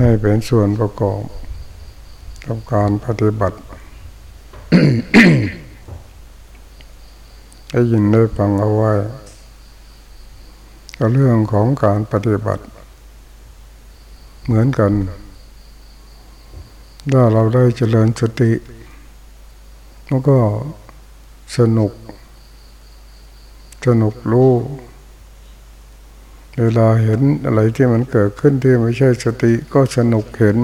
ให้เป็นส่วนประกอบกับการปฏิบัติให้ยินได้ฟังเอาไว้ก็เรื่องของการปฏิบัติ เหมือนกัน ถ้าเราได้เจริญสติมันก็สนุก สนุกรู้ เวลาเห็นอะไรที่มันเกิดขึ้นที่ไม่ใช่สติก็สนุกเห็น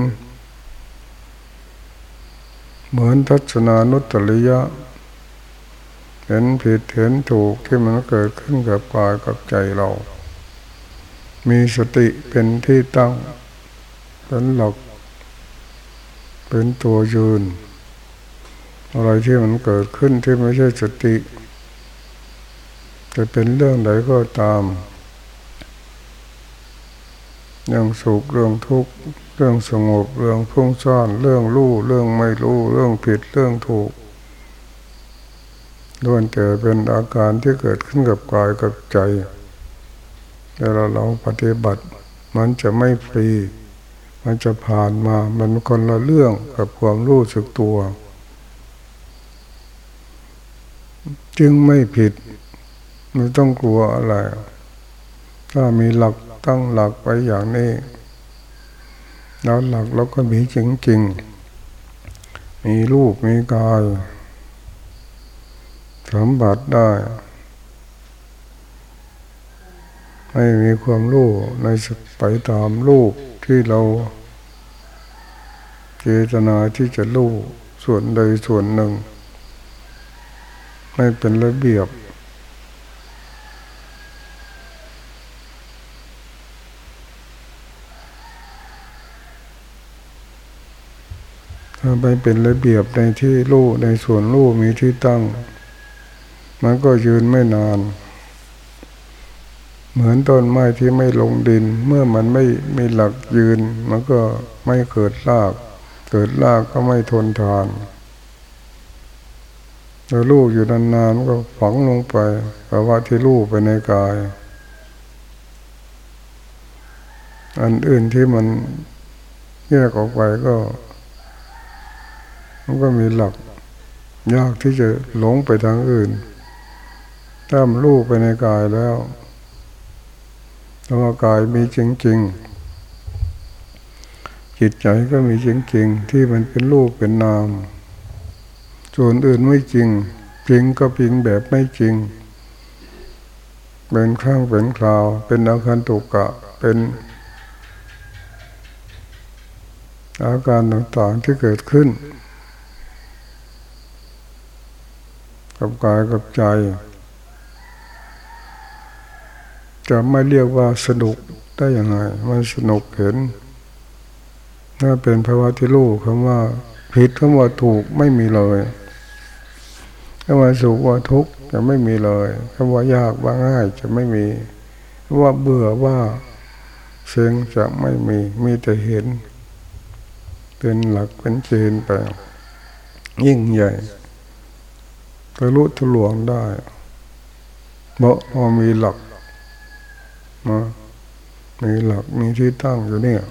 เหมือนทัศนานุตตริยะ เห็นผิดเห็นถูกที่มันเกิดขึ้นกับกายกับใจเรา มีสติเป็นที่ตั้งเป็นหลักเป็นตัวยืน อะไรที่มันเกิดขึ้นที่ไม่ใช่สติ จะเป็นเรื่องใดก็ตาม เรื่องสุขเรื่องทุกข์เรื่องสงบเรื่องพุ่งซ่านเรื่องรู้เรื่องไม่รู้เรื่องผิดเรื่องถูกล้วนแต่เป็นอาการที่เกิดขึ้นกับกายกับใจแต่เราเราปฏิบัติ มันจะไม่ฟรี มันจะผ่านมามันคนละเรื่องกับความรู้สึกตัว จึงไม่ผิดไม่ต้องกลัวอะไร ถ้ามีหลัก ตั้งหลักไปอย่างนี้ แล้วหลักเราก็มีจริงๆ มีรูปมีกายสมบัติได้ ให้มีความรู้ในสไปตามรูปที่เราเจตนาที่จะรู้ส่วนใดส่วนหนึ่ง ไม่เป็นระเบียบ ไปเป็นระเบียบในที่รู้ในส่วนรู้มีที่ตั้ง มันก็ยืนไม่นาน เหมือนต้นไม้ที่ไม่ลงดิน เมื่อมันไม่มีหลักยืน มันก็ไม่เกิดราก เกิดรากก็ไม่ทนทานเราลูกอยู่นานๆมันก็ฝังลงไปภาวะที่ลูกไปในกาย อันอื่นที่มันแยกออกไปก็ มันก็มีหลัก ยากที่จะหลงไปทางอื่นถ้ามลูกไปในกายแล้วตัวกายมีจริงๆจิตใจก็มีจริงๆที่มันเป็นรูปเป็นนาม ส่วนอื่นไม่จริง จริงก็จริงแบบไม่จริง เป็นข้างเป็นคราว เป็นอาการตุกะเป็นอาการต่างๆที่เกิดขึ้น กับกายกับใจ จะไม่เรียกว่าสนุกได้ยังไงมันสนุกเห็นถ้าเป็นภาวะที่รู้คำว่าผิดคำว่าถูกไม่มีเลยคำว่าสุขว่าทุกข์จะไม่มีเลยคำว่ายากว่าง่ายจะไม่มีว่าเบื่อว่าเสียงจะไม่มีมีแต่เห็น เป็นหลักเป็นเจนไปยิ่งใหญ่ ทะลุทะลวงได้เพราะพอมีหลักมามีหลักมีที่ตั้งอยู่เนี่ย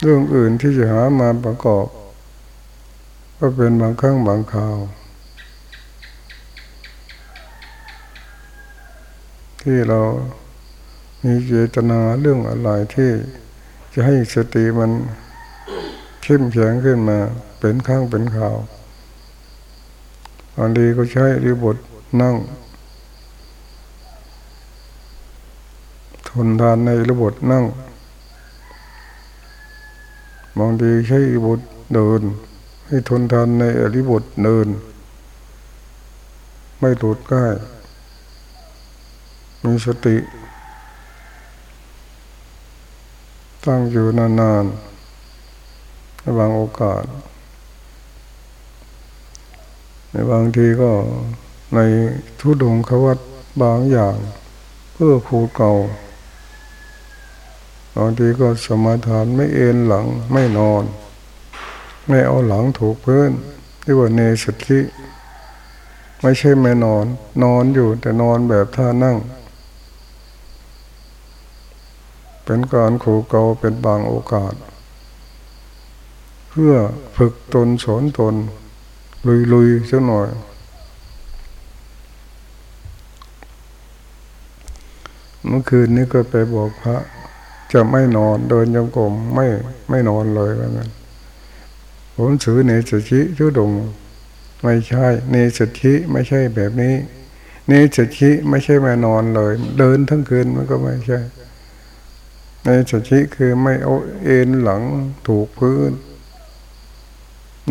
เรื่องอื่นที่จะหามาประกอบ ก็เป็นบางครั้งบางคราว ที่เรามีเจตนาเรื่องอะไรที่จะให้สติมันเข้มแข็งขึ้นมาเป็นข้างเป็นข่าว บางทีก็ใช้ริบทนั่ง ทนทานในระบบนั่งบางทีใช้ริบทเดิน ให้ทนทานในอริบทเดิน ไม่หลุดง่ายมีสติ ตั้งอยู่นานๆในบางโอกาส บางทีก็ในทุดงขวัตบางอย่าง เพื่อผูเก่า บางทีก็สมาทานไม่เอนหลังไม่นอน ไม่เอาหลังถูกเพื่อนเรียกว่าเนสติไม่ใช่ไม่นอน นอนอยู่แต่นอนแบบท่านั่ง เป็นการขู่เกาเป็นบางโอกาส เพื่อฝึกตนสอนตน ลุยๆสักหน่อย เมื่อคืนนี้ก็ไปบอกพระ จะไม่นอนเดินยงกลมไม่ไม่นอนเลยว่างั้นผมถือเนสชิทุดง ไม่ใช่ เนสชิไม่ใช่แบบนี้ เนสชิไม่ใช่มานอนเลย เดินทั้งคืนมันก็ไม่ใช่ในสชิคือไม่เอาเอ็นหลังถูกพื้น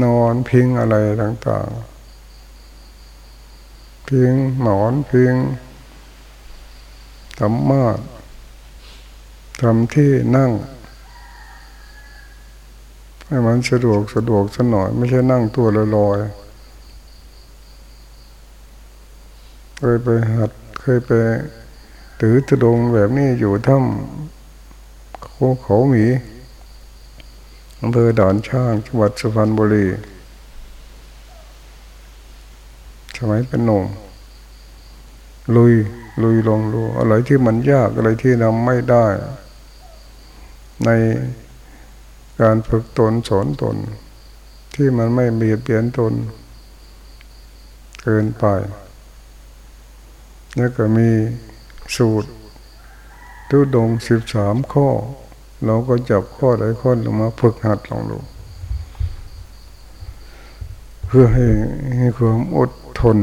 นอนพิงอะไรต่างๆ พิงหมอนพิงธรรมะทำที่นั่ง ให้มันสะดวกสะดวกสหน่อย ไม่ใช่นั่งตัวลอยๆเคยไปหัดเคยไปถือตะดงแบบนี้อยู่ถ้ำเขาเขาหมี อำเภอด่านช่างจังหวัดสุพรรณบุรี สมัยเป็นหนุ่มลุยลุยลงดูอะไรที่มันยากอะไรที่ทำไม่ได้ ในการฝึกตนสอนตน ที่มันไม่เบียดเบียนตน เกินไปแล้วก็มีสูตรทุดงสิบสามข้อ เราก็จับข้อใดข้อลงมาฝึกหัดลองดูเพื่อให้ให้ความอดทน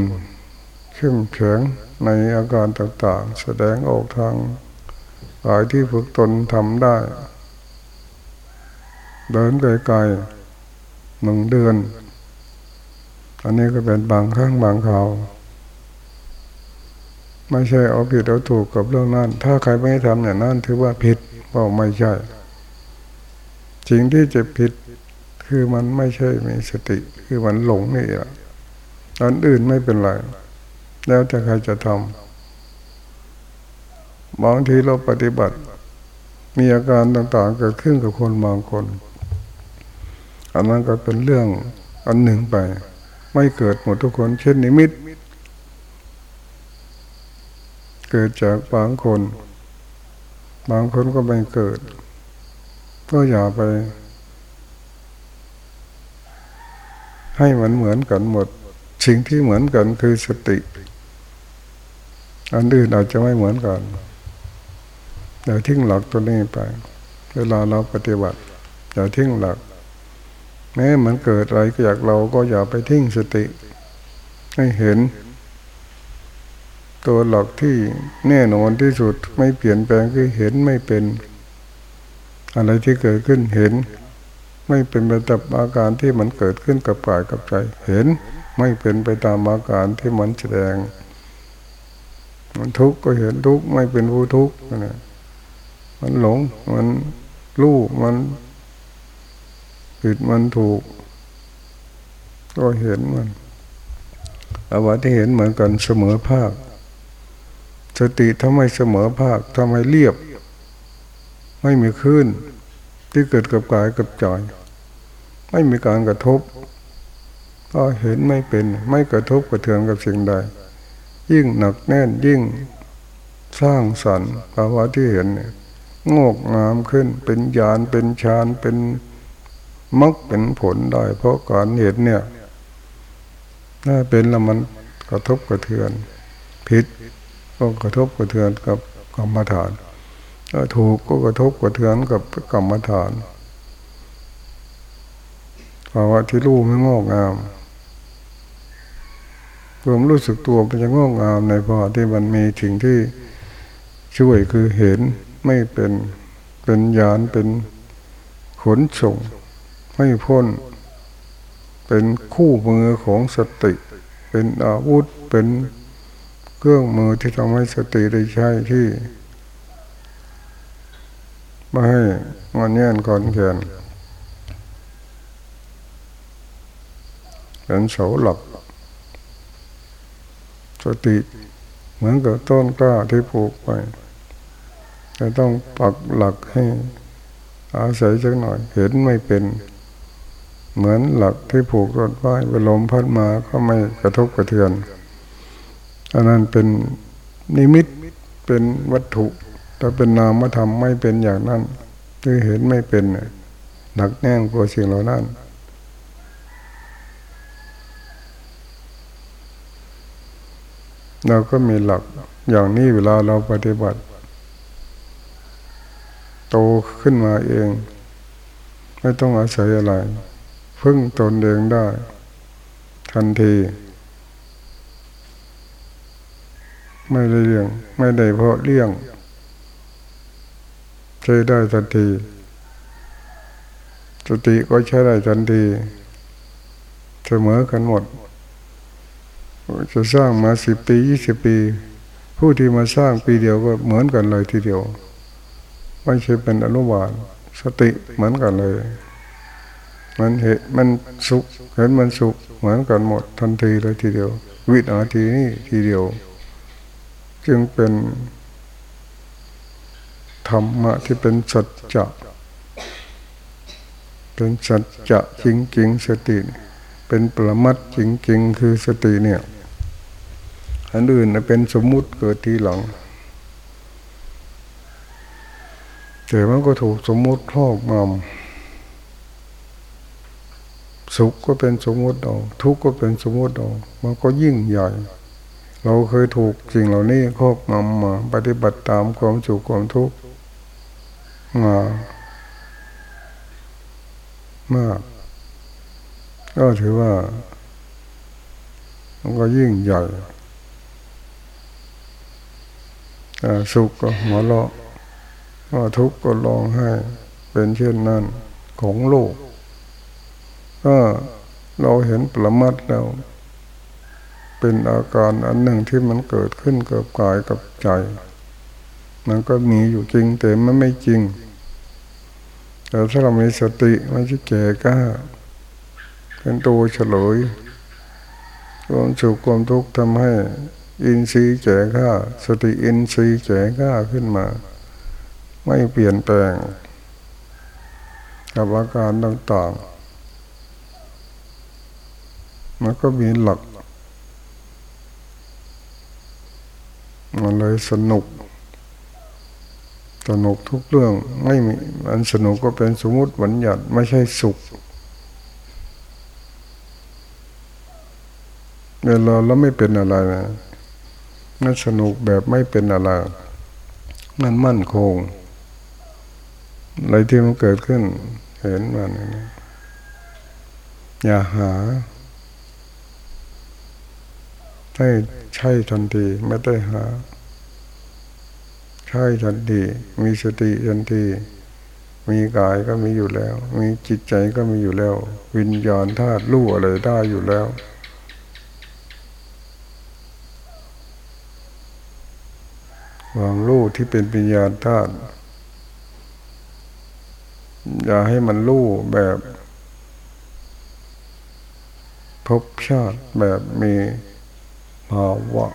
เข้มแข็งในอาการต่างๆ แสดงออกทางกายที่ฝึกตนทำได้ เดินไกลๆหนึ่งเดือน อันนี้ก็เป็นบางครั้งบางคราวไม่ใช่เอาผิดเอาถูกกับเรื่องนั้น ถ้าใครไม่ทำอย่างนั้นถือว่าผิด ก็ไม่ใช่สิ่งที่จะผิดคือมันไม่ใช่มีสติ คือมันหลงนี่แหละอันอื่นไม่เป็นไร แล้วแต่ใครจะทำบางทีเราปฏิบัติ มีอาการต่างๆ เกิดขึ้นกับคนบางคนอันนั้นก็เป็นเรื่องอันหนึ่งไป ไม่เกิดหมดทุกคน เช่นนิมิต เกิดจากบางคน บางคนก็ไม่เกิด ก็อย่าไป ให้มันเหมือนกันหมด สิ่งที่เหมือนกันคือสติ อันอื่นอาจจะไม่เหมือนกันอย่าทิ้งหลักตัวนี้ไป เวลาเราปฏิบัติอย่าทิ้งหลัก แม้มันเกิดอะไรจากเราก็อย่าไปทิ้งสติ ให้เห็น ตัวหลักที่แน่นอนที่สุดไม่เปลี่ยนแปลงคือเห็นไม่เป็น อะไรที่เกิดขึ้นเห็น ไม่เป็นไปตามอาการที่มันเกิดขึ้นกับกายกับใจ เห็นไม่เป็นไปตามอาการที่มันแสดง มันทุกข์ก็เห็นทุกข์ไม่เป็นผู้ทุกข์นะมันหลงมันรู้มันผิดมันถูก ก็เห็นมันอาวัที่เห็นเหมือนกันเสมอภาค สติทำไมเสมอภาคทำไมเรียบ ไม่มีคลื่นที่เกิดกับกายกับใจไม่มีการกระทบก็เห็นไม่เป็นไม่กระทบกระเทือนกับสิ่งใด ยิ่งหนักแน่นยิ่งสร้างสรรค์ภาวะที่เห็นงอกงามขึ้นเป็นญาณเป็นฌานเป็นมักเป็นผลได้ เพราะการเห็นเนี่ย ถ้าเป็นแล้วมันกระทบกระเทือน ผิด ก็กระทบกระเทือนกับกรรมฐานถ้าถูกก็กระทบกระเทือนกับกรรมฐานภาวะที่รู้ไม่งอกงามความรู้สึกตัวมันจะงอกงามในภาวะที่มันมีสิ่งที่ช่วยคือเห็นไม่เป็นเป็นญาณเป็นขนส่งไม่พ้น เป็นคู่มือของสติ เป็นอาวุธเป็น เครื่องมือที่ทำให้สติได้ใช้ที่ไม่ให้งอนแย่นก่อนแขนเป็นเสาหลักสติเหมือนกับต้นกล้าที่ปลูกไปจะต้องปักหลักให้อาศัยสักหน่อย เห็นไม่เป็น เหมือนหลักที่ผูกรถไว้เวลมพัดมาก็ไม่กระทบกระเทือน อันนั้นเป็นนิมิตเป็นวัตถุถ้าเป็นนามธรรมไม่เป็นอย่างนั้นคือเห็นไม่เป็นหนักแน่นกว่าสิ่งเหล่านั้นเราก็มีหลักอย่างนี้เวลาเราปฏิบัติ โตขึ้นมาเอง ไม่ต้องอาศัยอะไร พึ่งตนเองได้ ทันที ไม่ได้เลี้ยงไม่ได้เพราะเลี้ยงใช้ได้ทันที สติก็ใช้ได้ทันที เสมอกันหมด จะสร้างมาสิบปียี่สิบปี ผู้ที่มาสร้างปีเดียวก็เหมือนกันเลยทีเดียว ไม่ใช่เป็นอนุบาลสติเหมือนกันเลย มันเห็นมันสุขเห็นมันสุขเหมือนกันหมดทันทีเลยทีเดียว วินาทีนี้ทีเดียว จึงเป็นธรรมะที่เป็นสัจจะเป็นสัจจะจริงๆสติ เป็นปรมัตจริงๆคือสติเนี่ยอันอื่นเป็นสมมุติเกิดทีหลัง แต่มันก็ถูกสมมุติครอบงำสุขก็เป็นสมมุติเอาทุกข์ก็เป็นสมมุติเอามันก็ยิ่งใหญ่ เราเคยถูกสิ่งเหล่านี้ครอบงำมา ปฏิบัติตามความสุขความทุกข์มามาก ก็ถือว่ามันก็ยิ่งใหญ่สุขก็หัวเราะทุกข์ก็ร้องไห้เป็นเช่นนั้นของโลกก็เราเห็นประมัดแล้ว เป็นอาการอันหนึ่งที่มันเกิดขึ้นกับกายกับใจ มันก็มีอยู่จริงแต่มันไม่จริง แต่ถ้าเรามีสติมันจะแก่ก้าเป็นตัวเฉลยความสุขความทุกข์ทำให้อินทรีย์แก่ข้าสติอินทรีย์แก่ข้าขึ้นมา ไม่เปลี่ยนแปลง กับอาการต่างๆมันก็มีหลัก มัน เลยสนุก สนุกทุกเรื่องไม่มีอันสนุกก็เป็นสมมติบัญญัติไม่ใช่สุข เวลาเราไม่เป็นอะไรนะนั่นสนุกแบบไม่เป็นอะไรนั่นมั่นคงอะไรที่มันเกิดขึ้น เห็นมันอย่าหาให้ใช่ทันทีไม่ได้หา ช่ทันทีมีสติทันทีมีกายก็มีอยู่แล้ว มีจิตใจก็มีอยู่แล้ว วิญญาณธาตุรู้อะไรได้อยู่แล้ว ความรู้ที่เป็นปัญญาธาตุอย่าให้มันรู้แบบพบชาติแบบมีภาวะ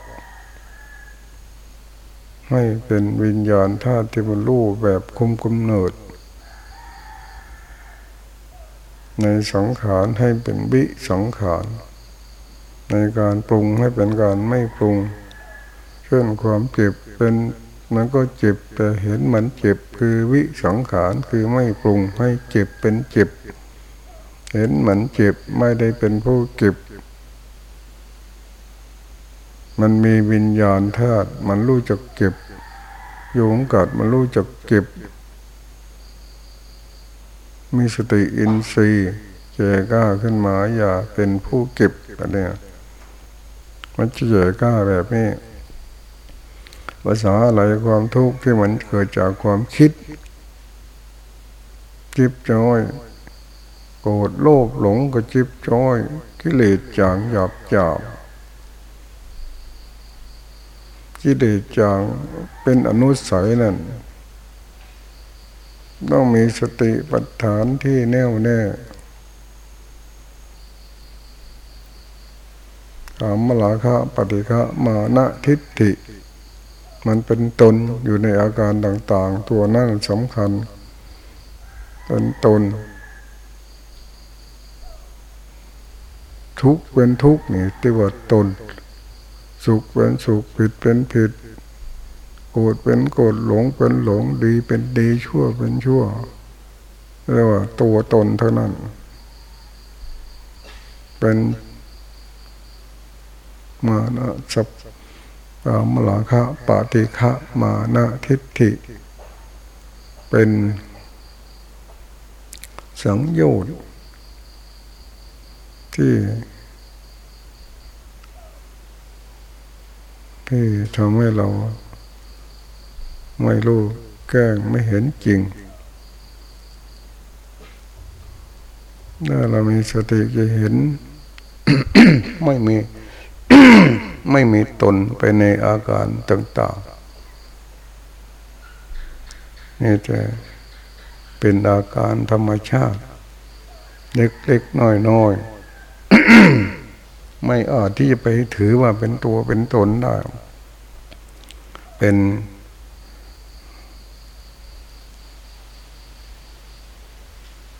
ให้เป็นวิญญาณธาตุที่มันรู้แบบคุมกำเนิด ในสังขารให้เป็นวิสังขารในการปรุงให้เป็นการไม่ปรุง เช่นความเจ็บเป็นมันก็เจ็บแต่เห็นมันเจ็บคือวิสังขารคือไม่ปรุงให้เจ็บเป็นเจ็บ เห็นมันเจ็บไม่ได้เป็นผู้เก็บ มันมีวิญญาณธาตุมันรู้จักเก็บโยงกัดมันรู้จักเก็บ มีสติอินทรีย์เจก้าขึ้นมาอย่าเป็นผู้เก็บอะไรเนี่ยมันจะเจก้าแบบนี้ ภาษาอะไรความทุกข์ที่มันเกิดจากความคิดจิบจ้อย โกรธโลภหลงก็จิบจ้อยกิเลสจางหยาบหยาบ กิเลสจางเป็นอนุสัยนั่น ต้องมีสติปัฏฐานที่แน่วแน่กามลาคะปฏิฆะมานะทิฏฐิ มันเป็นตนอยู่ในอาการต่างๆ ตัวนั่นสำคัญ เป็นตน ทุกเป็นทุกนี่ที่ว่าตน สุขเป็นสุขผิดเป็นผิดโกรธเป็นโกรธหลงเป็นหลงดีเป็นดีชั่วเป็นชั่วเรียกว่าตัวตนเท่านั้น เป็นมานะสัพมลาคะปฏิฆะมานะทิฏฐิ เป็นสังโยชน์ที่ ที่ทำให้เรา ไม่รู้แกล้งไม่เห็นจริงถ้าเรามีสติจะเห็น ไม่มี ไม่มีตนไปในอาการต่างๆนี่จะเป็นอาการธรรมชาติ เล็กๆน้อยๆ ไม่อาจที่จะไปถือว่าเป็นตัวเป็นตนได้ เป็น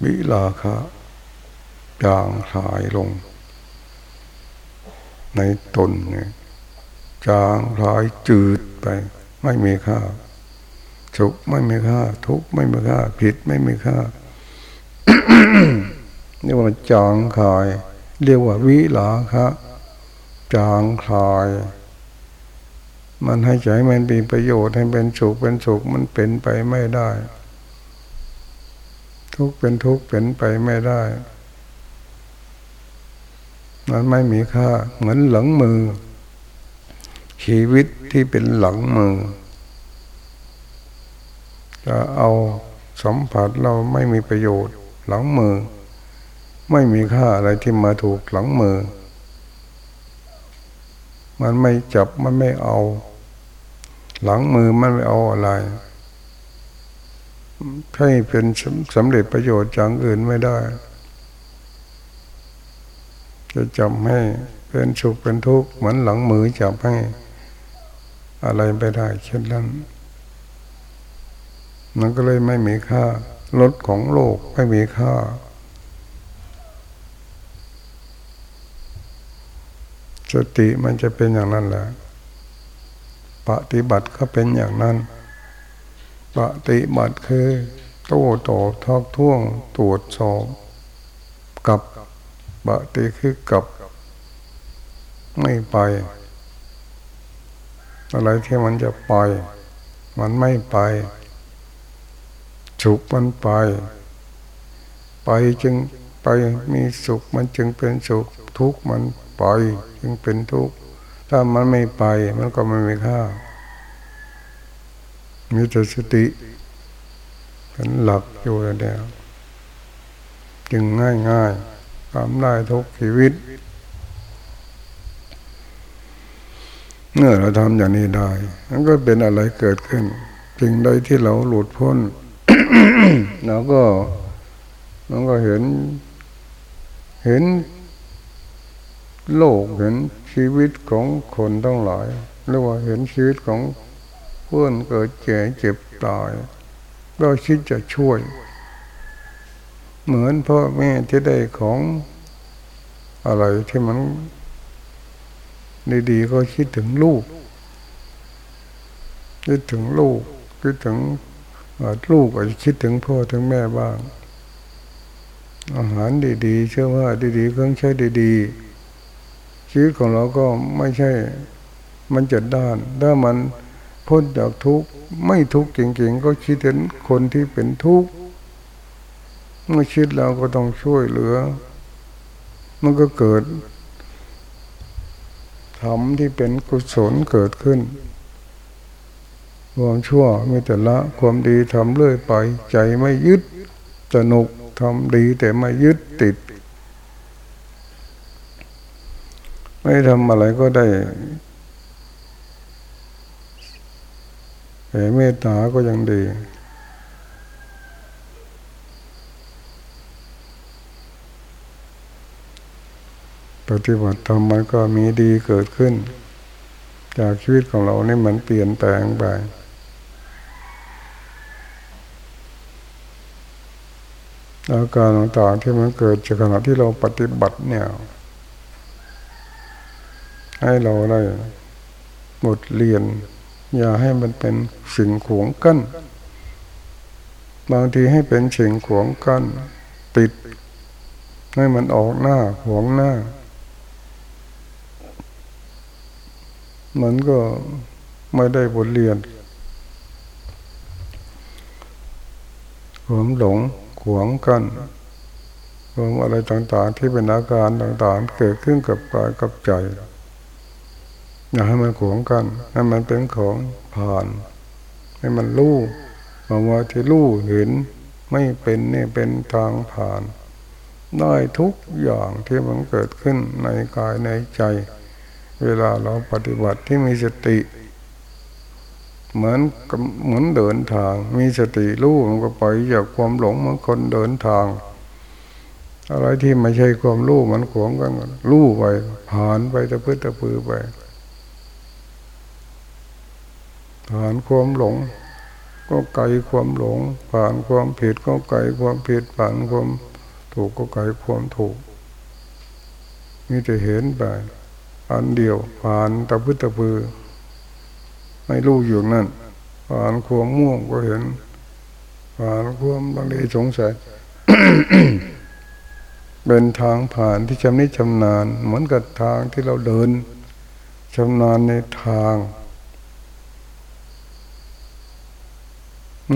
วิลาคะจางหายลง ในตนเนี่ยจางหายจืดไป ไม่มีค่าสุขไม่มีค่า ทุกข์ไม่มีค่า ผิดไม่มีค่านี่ว่าจางคาย เรียกว่าวิลาคะจางคาย มันให้ใจมันมีประโยชน์ให้เป็นสุขเป็นสุขมันเป็นไปไม่ได้ ทุกเป็นทุกเป็นไปไม่ได้ มันไม่มีค่าเหมือนหลังมือ ชีวิตที่เป็นหลังมือ จะเอาสัมผัสเราไม่มีประโยชน์หลังมือ ไม่มีค่าอะไรที่มาถูกหลังมือ มันไม่จับมันไม่เอา หลังมือมันไม่เอาอะไรให้เป็นสำเร็จประโยชน์จากอื่นไม่ได้ จะจำให้เป็นสุขเป็นทุกข์เหมือนหลังมือจับให้ อะไรไปได้เช่นนั้นมันก็เลยไม่มีค่ารถของโลกไม่มีค่า สติมันจะเป็นอย่างนั้นแหละปฏิบัติก็เป็นอย่างนั้น ปฏิบัติคือโต้ตอบทักท้วงตรวจสอบกับปฏิคือกับ ไม่ไป อะไรที่มันจะไป มันไม่ไปสุขมันไป ไปจึงไปมีสุขมันจึงเป็นสุขทุกข์มัน ไปจึงเป็นทุกข์ถ้ามันไม่ไปมันก็ไม่มีค่า มีแต่สติเป็นหลักอยู่แล้วจึงง่ายง่ายทำได้ทุกชีวิต เมื่อเราทำอย่างนี้ได้มันก็เป็นอะไรเกิดขึ้นจึงใดที่เราหลุดพ้นเราก็เราก็เห็น เห็น โลกเห็นชีวิตของคนต้งหลายหรือว่าเห็นชีวิตของเพื่อนเกิดแก่เจ็บตายก็คิดจะช่วย เหมือนพ่อแม่ที่ได้ของอะไรที่มันดีๆก็คิดถึงลูก คิดถึงลูก คิดถึงลูกอาจจะคิดถึงพ่อถึงแม่บ้าง อาหารดีๆเชื่อว่าดีๆเครื่องใช้ดีๆ ชีวิตของเราก็ไม่ใช่ มันจะด้าน ถ้ามันพ้นจากทุกข์ไม่ทุกข์จริงๆ ก็คิดถึงคนที่เป็นทุกข์เมื่อคิดเราก็ต้องช่วยเหลือ มันก็เกิดทำที่เป็นกุศลเกิดขึ้นความชั่วมีแต่ละความดีทำเรื่อยไป ใจไม่ยึดสนุกทำดีแต่ไม่ยึดติด ไม่ทำอะไรก็ได้แต่เมตตาก็ยังดี ปฏิบัติธรรมมันก็มีดีเกิดขึ้น จากชีวิตของเรานี่มันเปลี่ยนแปลงไปอาการต่างๆที่มันเกิดจากขณะที่เราปฏิบัติเนี่ย ให้เราได้บทเรียน อย่าให้มันเป็นสิ่งขวงกั้น บางทีให้เป็นสิ่งขวงกั้น ติด ให้มันออกหน้าขวงหน้า มันก็ไม่ได้บทเรียนความหลงขวงกันความอะไรต่างๆ ที่เป็นอาการต่างๆ เกิดขึ้นกับกายกับใจ อย่าให้มันขวงกันให้มันเป็นของผ่าน ให้มันรู้มาว่าที่รู้เห็น ไม่เป็นนี่เป็นทางผ่าน ได้ทุกอย่างที่มันเกิดขึ้นในกายในใจ เวลาเราปฏิบัติที่มีสติ เหมือนเหมือนเดินทาง มีสติรู้มันก็ไปจากความหลงเหมือนคนเดินทางอะไรที่ไม่ใช่ความรู้มันขวงกันรู้ไปผ่านไปตะพื้นตะพือไป ผ่านความหลง ก็ไกลความหลง ผ่านความผิดก็ไกลความผิดผ่านความถูกก็ไกลความถูกมีแต่เห็นไปอันเดียวผ่านตะพื้ตะพือไม่รู้อยู่นั่น ผ่านความม่วงก็เห็น ผ่านความบางทีสงสัยเป็นทางผ่านที่ชำนิชำนาญ เหมือนกับทางที่เราเดินชำนาญในทาง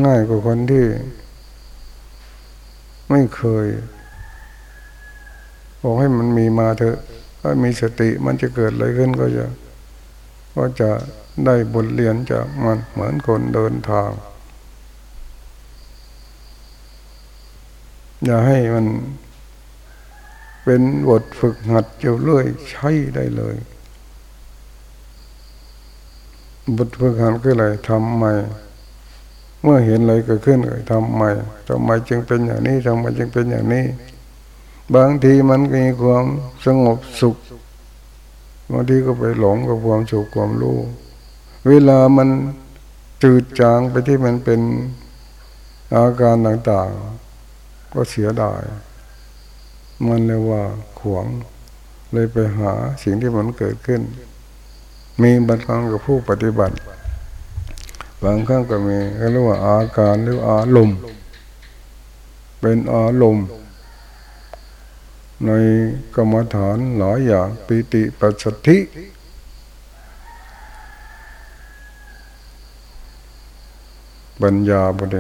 ง่ายกว่าคนที่ ไม่เคยบอกให้มันมีมาเถอะ ถ้ามีสติมันจะเกิดอะไรขึ้นก็จะก็จะได้บทเรียนจากมันเหมือนคนเดินทาง อย่าให้มันเป็นบทฝึกหัดเจ้าเรื่อยใช้ได้เลย บทฝึกหัดคืออะไรทำใหม่ เมื่อเห็นอะไรเกิดขึ้นทำไมทำไมจึงเป็นอย่างนี้ทำไมจึงเป็นอย่างนี้ บางทีมันก็มีความสงบสุขบางทีก็ไปหลงกับความสุขความรู้เวลามันจืดจางไปที่มันเป็นอาการต่างๆ ก็เสียดาย มันเลยว่าขวงเลยไปหาสิ่งที่มันเกิดขึ้น มีบัรครั้งกับผู้ปฏิบัติ บางครั้งก็มีเรียกว่าอาการหรืออารมณ์เป็นอารมณ์ในกรรมฐานหลายอย่างปิติปัสสธิปัญญาบุเด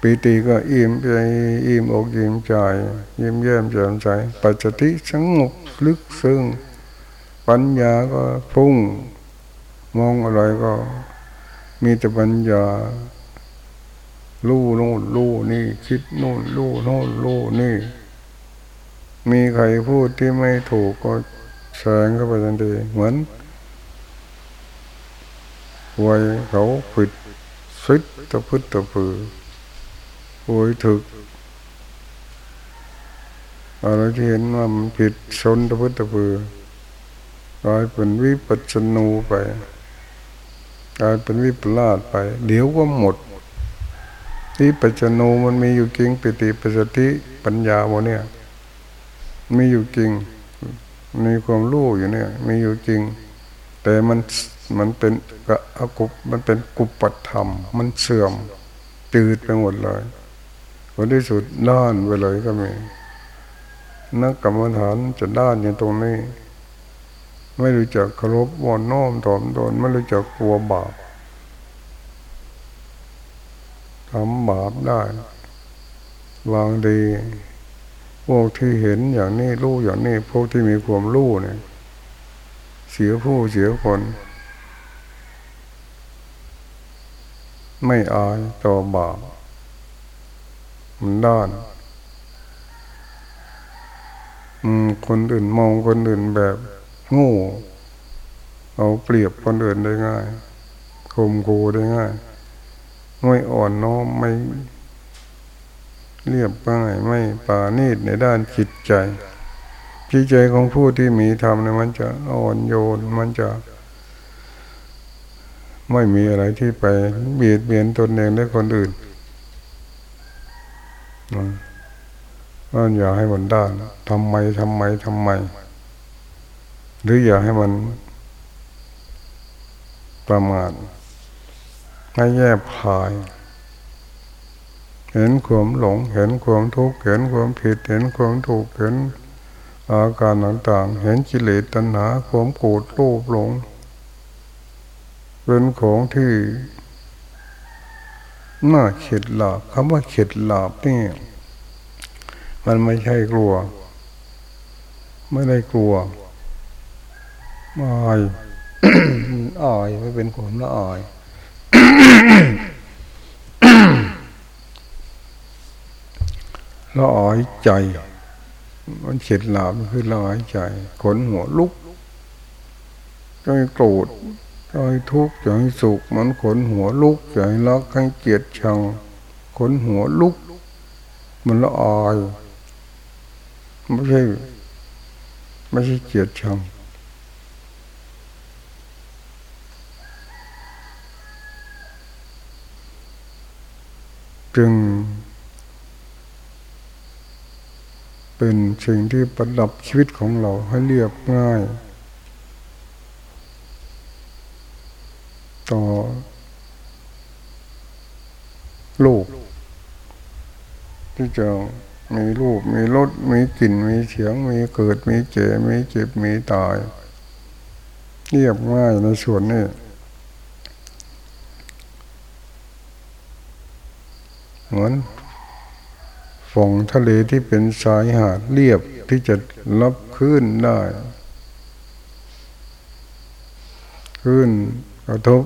ปีติก็อิ่มใจอิ่มอกอิ่มใจยิ้มแย้มแจ่มใสปัจจติสงบลึกซึ้งปัญญาก็พุ่ง มองอะไรก็มีแต่ปัญญาลู่โน่นลู่นี่ คิดโน่นลู่โน่นลู่นี่ มีใครพูดที่ไม่ถูกก็แสงเข้าไปทันทีเหมือนวัยเขาผิดสิดตะพึดตะพือโวยถึกอะไรที่เห็นว่ามันผิดชนตะพึดตะพือกลายเป็นวิปัสสนูไป กลายเป็นวิปลาสไป เดี๋ยวก็หมดที่ปัจจโนมันมีอยู่จริงปิติปัสสติปัญญาโมเนี่ยมีอยู่จริง มีความรู้อยู่เนี่ย มีอยู่จริง แต่มันมันเป็นกะอกุปมันเป็นกุปปัธรรม มันเสื่อมจืดไปหมดเลยผลที่สุดด้านไปเลยก็มี นักกรรมฐานจะด้านอย่างตรงนี้ ไม่รู้จักเคารพวอนน้อมถ่อมตนไม่รู้จักกลัวบาปทำบาปได้วางดีพวกที่เห็นอย่างนี้รู้อย่างนี้พวกที่มีความรู้เนี่ย เสียผู้เสียคน ไม่อายต่อบาปมันด้านคนอื่นมองคนอื่นแบบ โงูเอาเปรียบคนอื่นได้ง่ายคมคูได้ง่ายไม่อ่อนน้อมไม่เรียบง่ายไม่ปานีดในด้านจิตใจ จิตใจของผู้ที่มีธรรมเนี่ยมันจะอ่อนโยนมันจะ ไม่มีอะไรที่ไปเบียดเบียนตนเองและคนอื่นก็อย่าให้หมันด้านทำไมทำไมทำไม หรืออย่าให้มันประมาณไม่แยบคาย เห็นความหลง เห็นความทุกข์ เห็นความผิด เห็นความถูก เห็นอาการต่างๆ เห็นกิเลสตัณหาความโกรธโลภหลง เป็นของที่น่าเข็ดหลาบคำว่าเข็ดหลาบนี่มันไม่ใช่กลัว ไม่ได้กลัว อายอายไม่เป็นความละอายละอายใจ มันเข็ดหลาบคือละอยใจ ขนหัวลุกใจโกรธใจทุกข์ใจสุข มันขนหัวลุกใจรักให้เกียดชัง ขนหัวลุก มันละอายไม่ใช่ไม่ใช่เกียดชัง จึง เป็นสิ่งที่ประดับชีวิตของเราให้เรียบง่าย ต่อลูกที่จะมีรูปมีรสมีกลิ่นมีเสียง มีเกิดมีเจ็บมีเจ็บมีตายเรียบง่ายในส่วนนี้เห มือนฝั่งทะเลที่เป็นสายหาดเรียบที่จะรับขึ้นได้ขึ้นกระทบ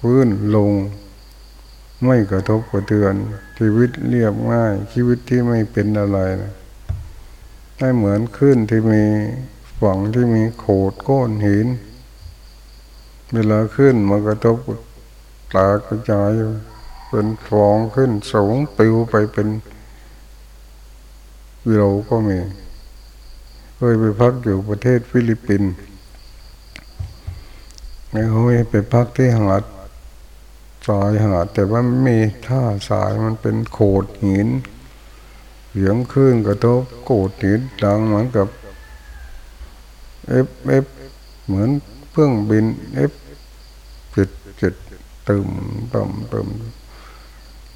พื้นลง ไม่กระทบกระเทือน ชีวิตเรียบง่าย ชีวิตที่ไม่เป็นอะไรนะไม่เหมือนขึ้นที่มีฝั่งที่มีโขดก้อนหิน เวลาขึ้นมากระทบตากระจาย เป็นฟองขึ้นสูงปิวไปเป็นวิโรก็มีเคยไปพักอยู่ประเทศฟิลิปปินส์ไงเขาไปพักที่หาดสายหาดแต่ว่าไม่มีท่าสายมันเป็นโขดหินเสียงคลื่นกระทบโขดหินดังเหมือนกับเอฟเอฟเหมือนเพื่องบินเอฟจิตจิตตึมตึมตึม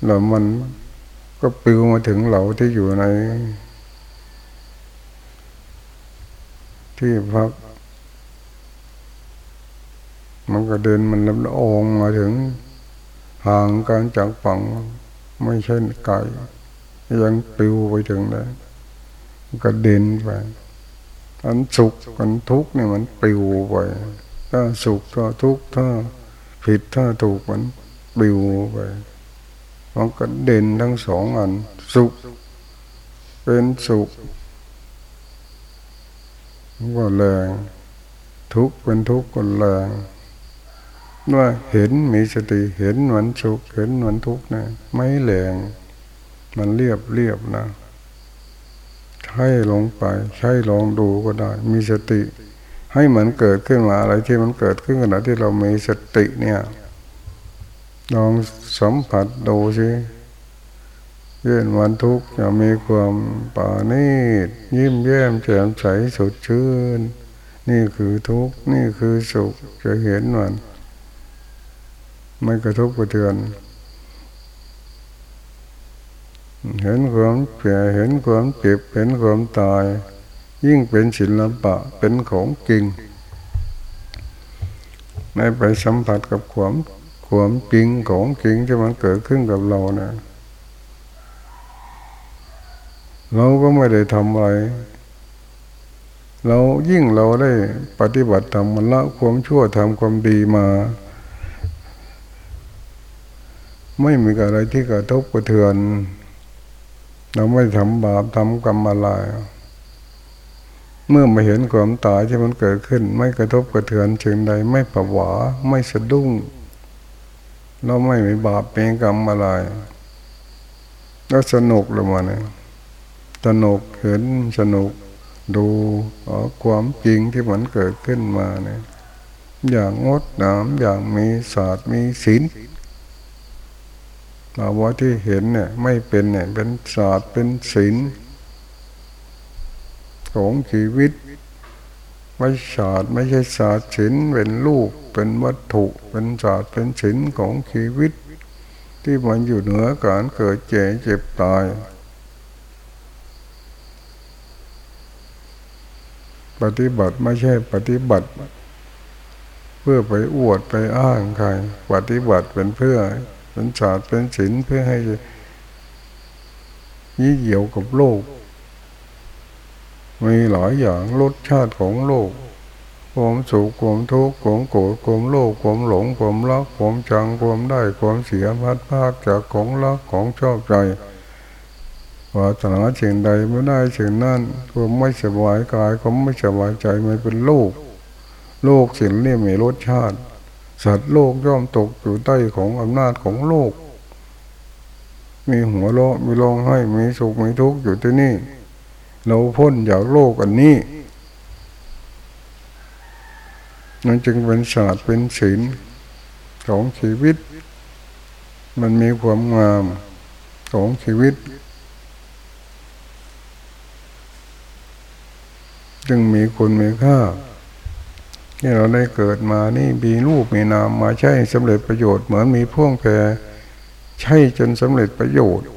แล้วมันก็ปิวมาถึงเราที่อยู่ใน ที่พัก มันก็เดินมันลำองมาถึงห่างการจากฝั่งไม่ใช่ไกลยังปิวไปถึงเลยก็เดินไปอันสุขอันทุกข์เนี่ยมันปิวไปถ้าสุขถ้าทุกข์ถ้าผิดถ้าถูกมันปิวไป มันก็เด่นทั้งสองอัน สุข เป็นสุขก็แรงทุกข์เป็นทุกข์ก็แรงว่าเห็นมีสติเห็นเหมือนสุขเห็นเหมือนทุกข์นะไม่แรงมันเรียบเรียบนะใช้ลงไป ใช้ลองดูก็ได้ มีสติ ให้เหมือนเกิดขึ้นมาอะไรที่มันเกิดขึ้นขณะที่เรามีสติเนี่ย ลองสัมผัสดูสิเย็นวันทุกข์จะมีความป่านีดยิ้มแย้มแจ่มใสสดชื่น นี่คือทุกข์ นี่คือสุขจะเห็นมันไม่กระทบกระเทือน เห็นความเผี่เห็นความเจ็บเห็นความตาย ยิ่งเป็นศิลปะเป็นของจริง ไม่ไปสัมผัสกับความ ความจริงของจริงที่มันเกิดขึ้นกับเราเนะี่ยเราก็ไม่ได้ทำอะไร เรายิ่งเราได้ปฏิบัติธรรมมันละความชั่วทำความดีมา ไม่มีอะไรที่กระทบกระเทือน เราไม่ทำบาปทำกรรมอะไรเมื่อมาเห็นความตายที่มันเกิดขึ้น ไม่กระทบกระเทือนเชิงใดไม่ประหวา ไม่สะดุ้ง เราไม่มีบาปเป็นกรรมอะไรก็สนุกเลยมาเนี่ยสนุกเห็นสนุกดูความจริงที่มันเกิดขึ้นมาเนี่ย อย่างงดงามอย่างมีศาสตร์มีศีลมาว่าที่เห็นเนี่ย ไม่เป็นเนี่ย เป็นศาสตร์เป็นศีลของชีวิต ไม่ศาสตร์ไม่ใช่ศาสตร์ศิลป์เป็นลูกเป็นวัตถุเป็นศาสตร์เป็นศิลป์ของชีวิต ที่มันอยู่เหนือการเกิดเจ็บเจ็บตาย ปฏิบัติไม่ใช่ปฏิบัติ เพื่อไปอวดไปอ้างใครปฏิบัติเป็นเพื่อเป็นศาสตร์เป็นศิลป์เพื่อให้ยี่เหี่ยวกับโลก มีหลายอย่างรสชาติของโลกความสุขความทุกข์ความโกรธความโลภความหลงความรักความชังความได้ความเสียพัดภาคจากของรักของชอบใจวาสนาเชิงใดไม่ได้เชิงนั้นความไม่สบายกายความไม่สบายใจมันเป็นโลก โลกสิ่งนี้มีรสชาติ สัตว์โลกย่อมตกอยู่ใต้ของอำนาจของโลก มีหัวเราะมีร้องไห้มีสุขมีทุกข์อยู่ที่นี่ เราพ้นจากโลกอันนี้มันจึงเป็นศาสตร์เป็นศิลของชีวิต มันมีความงามของชีวิต จึงมีคุณมีค่าที่เราได้เกิดมานี่มีรูปมีนามมาใช้สำเร็จประโยชน์เหมือนมีพ่วงแพรใช่จนสำเร็จประโยชน์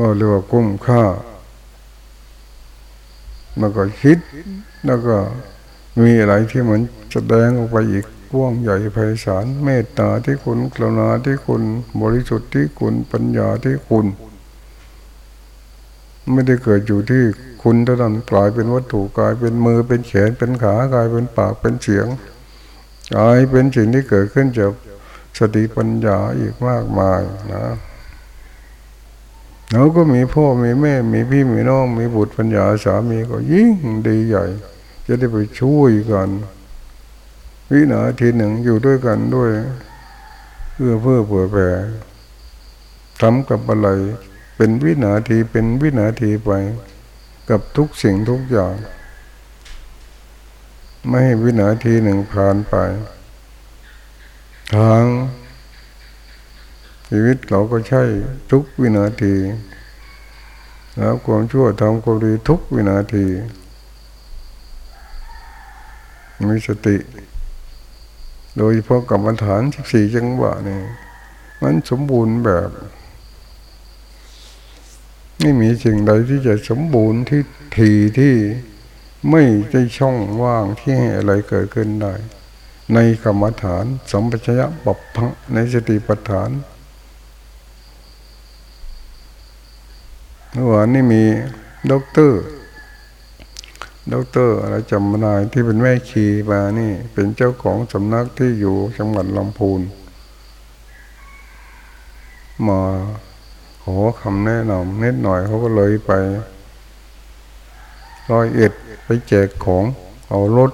ก็เรียกว่าคุ้มค่า แล้วก็คิดแล้วก็มีอะไรที่เหมันแสดงออกไปอีกกว้างใหญ่ไพศาลเมตตาที่คุณกรุณาที่คุณบริสุทธิ์ที่คุณปัญญาที่คุณ ไม่ได้เกิดอยู่ที่คุณเท่านั้นกลายเป็นวัตถุกลายเป็นมือเป็นแขนเป็นขากลายเป็นปากเป็นเสียงกลายเป็นสิ่งที่เกิดขึ้นจากสติปัญญาอีกมากมายนะ เราก็มีพ่อมีแม่ มีพี่มีน้อง มีบุตรปัญญาสามีก็ยิ่งดีใหญ่ จะได้ไปช่วยกัน วินาทีหนึ่งอยู่ด้วยกันด้วยเพื่อเพื่อเผื่อแผ่ทำกับอะไร เป็นวินาทีเป็นวินาทีไป กับทุกสิ่งทุกอย่าง ไม่ให้วินาทีหนึ่งผ่านไป ทาง ชีวิตเราก็ใช่ทุกวินาที แล้วความชั่วทำความดีทุกวินาที มีสติ โดยเฉพาะกรรมฐานสิบสี่จังหวะนี่มันสมบูรณ์แบบไม่มีสิ่งใดที่จะสมบูรณ์ที่ทีที่ไม่ได้ช่องว่างที่ให้อะไรเกิดขึ้นได้ ในกรรมฐาน สมปชัญญะปรับพังในสติปัฏฐาน เมื่อวานนี่มีด็อกเตอร์ด็อกเตอร์อะไรจำไม่ได้ที่เป็นแม่ชีมานี่ เป็นเจ้าของสำนักที่อยู่จังหวัดลำพูนมาขอคำแนะนำนิดหน่อยเขาก็เลยไปร้อยเอ็ดไปแจกของเอารถ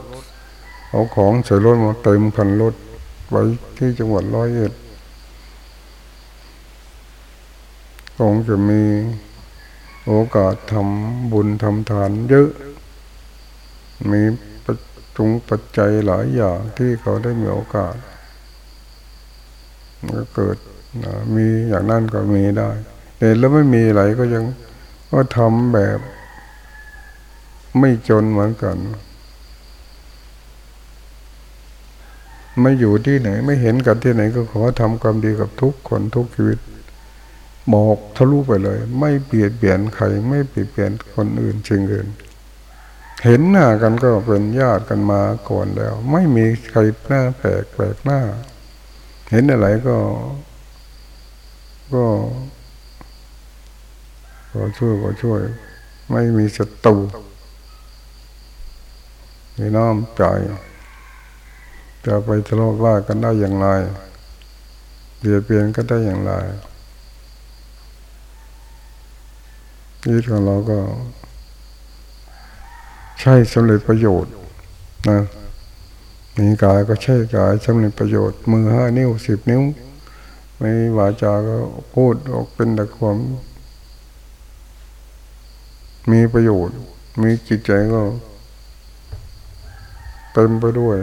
เอาของใส่รถมาเต็มคันรถไว้ที่จังหวัดร้อยเอ็ดคงจะมี โอกาสทำบุญทำทานเยอะ มีประจุงปัจจัยหลายอย่างที่เขาได้มีโอกาสก็เกิดมีอย่างนั้นก็มีได้แต่แล้วไม่มีอะไรก็ยังก็ทำแบบ ไม่จนเหมือนกัน ไม่อยู่ที่ไหน ไม่เห็นกันที่ไหนก็ขอทำความดีกับทุกคนทุกชีวิต บอกทะลุไปเลย ไม่เปลี่ยนเปลี่ยนใครไม่เปลี่ยนเปลี่ยนคนอื่นชิงอื่น เห็นหน้ากันก็เป็นญาติกันมาก่อนแล้ว ไม่มีใครหน้าแปลกแปลกหน้า เห็นอะไรก็ ก็ก็ช่วยก็ช่วย ไม่มีศัตรูมีน้อมใจจะไปทะเลาะว่ากันได้อย่างไรเปลี่ยนเปลี่ยนก็ได้อย่างไร ชีวิตของเราก็ ใช้สำเร็จประโยชน์นะมีกายก็ใช้กายสำเร็จประโยชน์มือห้านิ้วสิบนิ้วไม่วาจาก็พูดออกเป็นแต่ความมีประโยชน์ มีจิตใจก็เต็มไปด้วย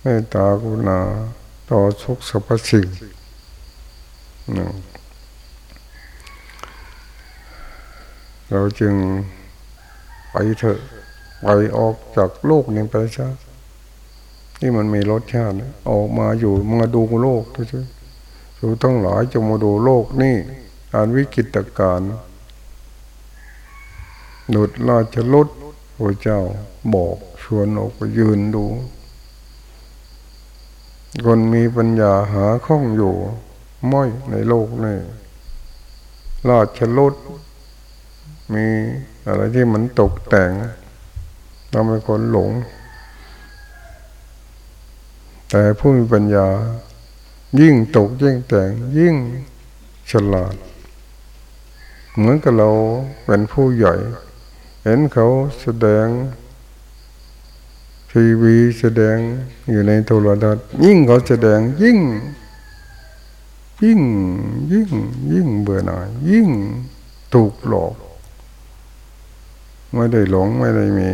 เมตตากรุณาต่อทุกสรรพสิ่งหนึ่ง เราจึงไปเถอะไปออกจากโลกนี้ไปซะที่มันมีรสชาติออกมาอยู่มาดูโลกทุกท่ดูต้องหลายจะมาดูโลกนี่การวิกิตการดุดราชลดพระเจ้าบอกชวนออกไปยืนดู คนมีปัญญาหาข้องอยู่ม้อยในโลกนี่ราชลด มีอะไรที่มันตกแต่งทำให้คนหลง แต่ผู้มีปัญญา ยิ่งตกยิ่งแต่ง ยิ่งฉลาด เหมือนกับเราเป็นผู้ใหญ่ เห็นเขาแสดงทีวีแสดงอยู่ในโทรทัศน์ยิ่งเขาแสดงยิ่ง ยิ่งยิ่ง ยิ่งเบื่อหน่ายยิ่งถูกหลอก ไม่ได้หลงไม่ได้มี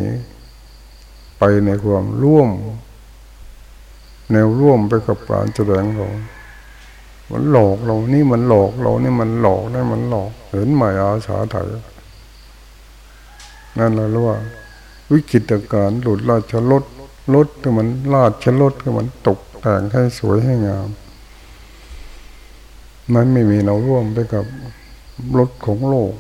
ไปในความร่วม แนวร่วมไปกับการแสดงของมันหลอกเรานี่มันหลอกเรานี่มันหลอกนี่มันหลอกเห็นใหมอาสาไถนั่นแหละว่า วิกิตการหลุดราชรถรถก็มันลาดชรถก็มันตกแต่งให้สวยให้งามมันไม่มีเราร่วมไปกับรถของโลก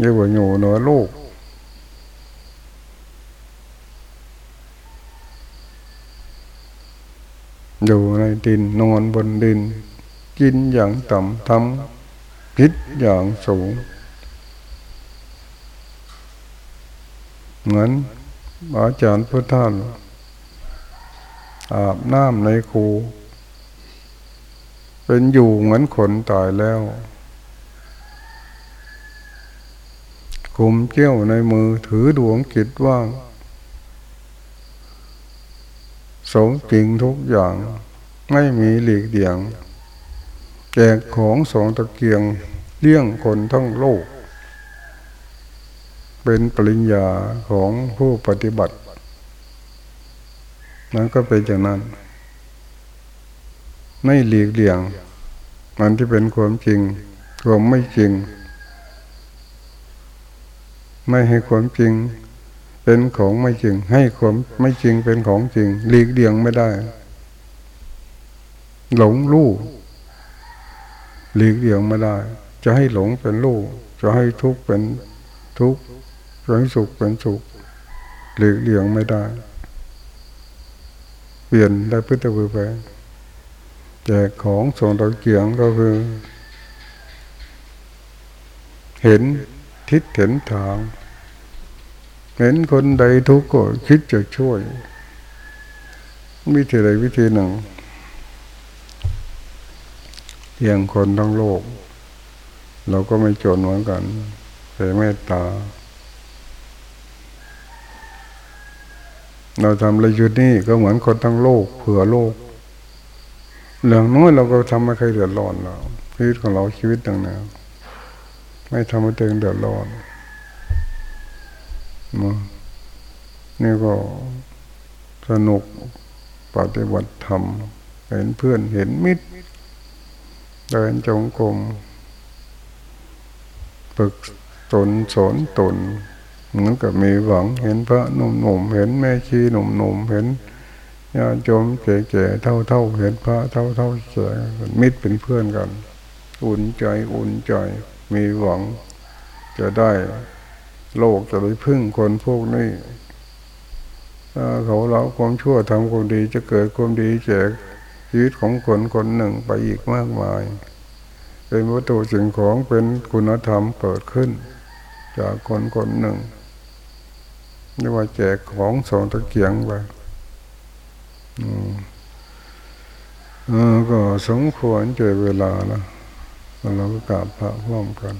เรียกว่าอยู่เหนือโลกอยู่ในดินนอนบนดิน กินอย่างต่ำทำคิดอย่างสูง เหมือนอาจารย์พุทธานอาบน้ำในคู เป็นอยู่เหมือนคนตายแล้ว กุมเกี้ยวในมือถือดวงกิจว่างสมจริงทุกอย่างไม่มีหลีกเดี่ยง แจกของสองตะเกียงเลี้ยงคนทั้งโลก เป็นปริญญาของผู้ปฏิบัตินั้นก็เป็นอย่างนั้น ไม่หลีกเลี่ยง มันที่เป็นความจริง ความไม่จริง ไม่ให้ความจริง เป็นของไม่จริง ให้ความไม่จริงเป็นของจริงหลีกเลี่ยงไม่ได้ หลงลู่หลีกเลี่ยงไม่ได้ จะให้หลงเป็นลู่จะให้ทุกข์เป็นทุกข์จะให้สุขเป็นสุขหลีกเลี่ยงไม่ได้ เปลี่ยนได้พุทธบุไปแจกของส่งตะเกียงก็คือ เห็น ทิศเห็นทาง เห็นคนใดทุกข์ก็คิดจะช่วยวิธีใดวิธีหนึ่งเพียงคนทั้งโลก เราก็ไม่จนเหมือนกันแต่เมตตา เราทำอะไรอยู่นี่ก็เหมือนคนทั้งโลก เผื่อโลกเรื่องน้อยเราก็ทำให้ใครเดือดร้อนเราชีวิตของเราชีวิตต่างๆ ไม่ทำให้ตัวเองเดือดร้อนนี่ก็สนุกปฏิบัติธรรม เห็นเพื่อนเห็นมิตร เดินจงกรมฝึกตนสอนตนเหมือนกับมีหวัง เห็นพระหนุ่มๆเห็นแม่ชีหนุ่มๆเห็นญาโยมแก่ๆเท่าๆเห็นพระเท่าๆเฉยมิตรเป็นเพื่อนกัน อุ่นใจอุ่นใจ มีหวังจะได้โลกจะได้พึ่งคนพวกนี้เขาเราความชั่วทำความดีจะเกิดความดีแจกชีวิตของคนคนหนึ่งไปอีกมากมาย เป็นวัตถุสิ่งของเป็นคุณธรรมเกิดขึ้น จากคนคนหนึ่งเรียกว่าแจกของสองตะเกียงไปก็สมควรเจอเวลานะ เราก็กราบพระพร้อมกัน